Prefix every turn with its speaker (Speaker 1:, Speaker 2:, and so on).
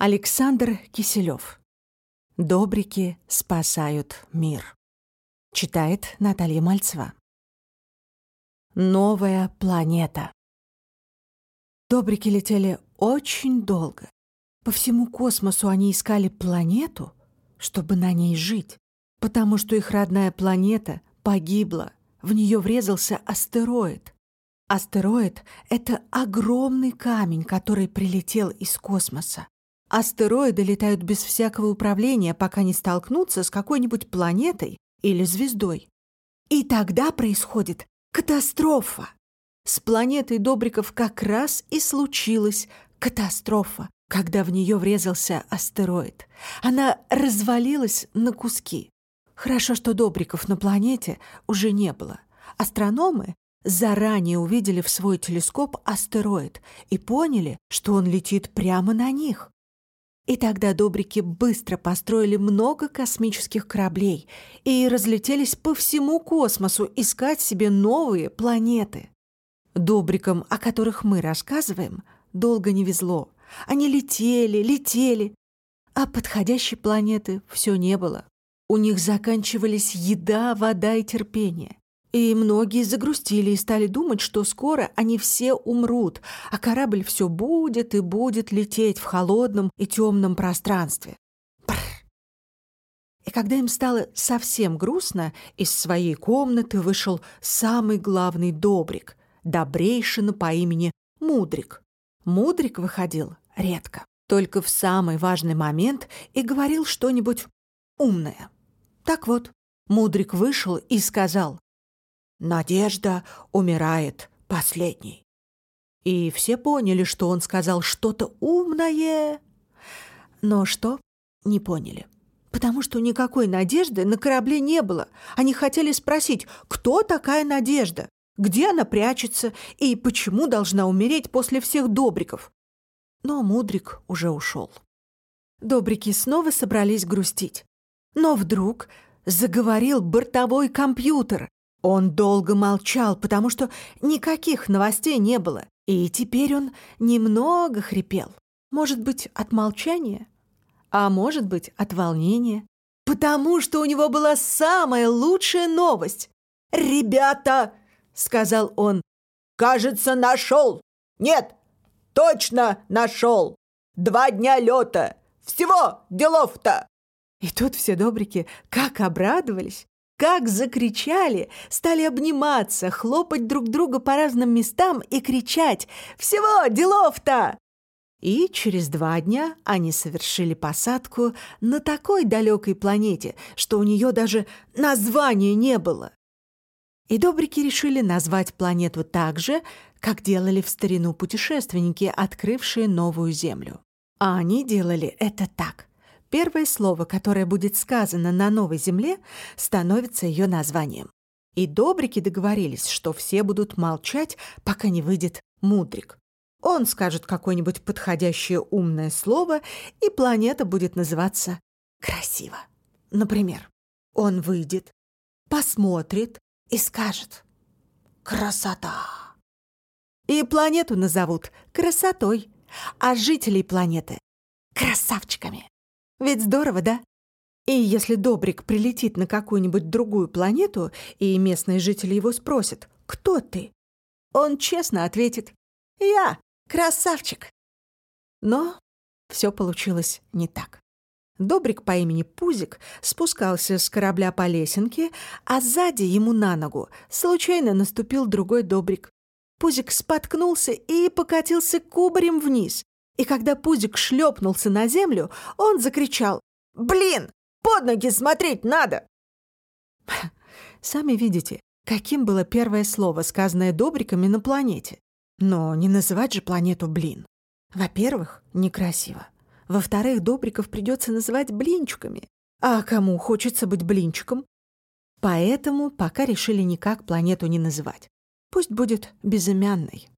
Speaker 1: Александр Киселев. Добрики спасают мир. Читает Наталья Мальцева. Новая планета. Добрики летели очень долго. По всему космосу они искали планету, чтобы на ней жить, потому что их родная планета погибла. В нее врезался астероид. Астероид — это огромный камень, который прилетел из космоса. Астероиды летают без всякого управления, пока не столкнутся с какой-нибудь планетой или звездой. И тогда происходит катастрофа. С планетой Добриков как раз и случилась катастрофа, когда в нее врезался астероид. Она развалилась на куски. Хорошо, что Добриков на планете уже не было. Астрономы заранее увидели в свой телескоп астероид и поняли, что он летит прямо на них. И тогда добрики быстро построили много космических кораблей и разлетелись по всему космосу искать себе новые планеты. Добрикам, о которых мы рассказываем, долго не везло. Они летели, летели, а подходящей планеты все не было. У них заканчивались еда, вода и терпение. И многие загрустили и стали думать, что скоро они все умрут, а корабль все будет и будет лететь в холодном и темном пространстве. Бррр. И когда им стало совсем грустно, из своей комнаты вышел самый главный добрик, добрейшина по имени Мудрик. Мудрик выходил редко, только в самый важный момент и говорил что-нибудь умное. Так вот, Мудрик вышел и сказал, Надежда умирает последней. И все поняли, что он сказал что-то умное. Но что? Не поняли. Потому что никакой надежды на корабле не было. Они хотели спросить, кто такая Надежда, где она прячется и почему должна умереть после всех добриков. Но Мудрик уже ушел. Добрики снова собрались грустить. Но вдруг заговорил бортовой компьютер, он долго молчал, потому что никаких новостей не было, и теперь он немного хрипел. Может быть, от молчания, а может быть, от волнения. Потому что у него была самая лучшая новость. «Ребята!» — сказал он. «Кажется, нашел! Нет, точно нашел! Два дня лета! Всего делов-то!» И тут все добрики как обрадовались. Как закричали, стали обниматься, хлопать друг друга по разным местам и кричать «Всего делов-то!» И через два дня они совершили посадку на такой далекой планете, что у нее даже названия не было. И добрики решили назвать планету так же, как делали в старину путешественники, открывшие новую Землю. А они делали это так. Первое слово, которое будет сказано на новой земле, становится ее названием. И добрики договорились, что все будут молчать, пока не выйдет мудрик. Он скажет какое-нибудь подходящее умное слово, и планета будет называться красиво. Например, он выйдет, посмотрит и скажет «Красота!». И планету назовут красотой, а жителей планеты — красавчиками. Ведь здорово, да? И если Добрик прилетит на какую-нибудь другую планету, и местные жители его спросят «Кто ты?», он честно ответит «Я, красавчик». Но все получилось не так. Добрик по имени Пузик спускался с корабля по лесенке, а сзади ему на ногу случайно наступил другой Добрик. Пузик споткнулся и покатился кубарем вниз, и когда Пузик шлепнулся на землю, он закричал «Блин, под ноги смотреть надо!» Сами видите, каким было первое слово, сказанное добриками на планете. Но не называть же планету «блин». Во-первых, некрасиво. Во-вторых, добриков придется называть блинчиками. А кому хочется быть блинчиком? Поэтому пока решили никак планету не называть. Пусть будет безымянной.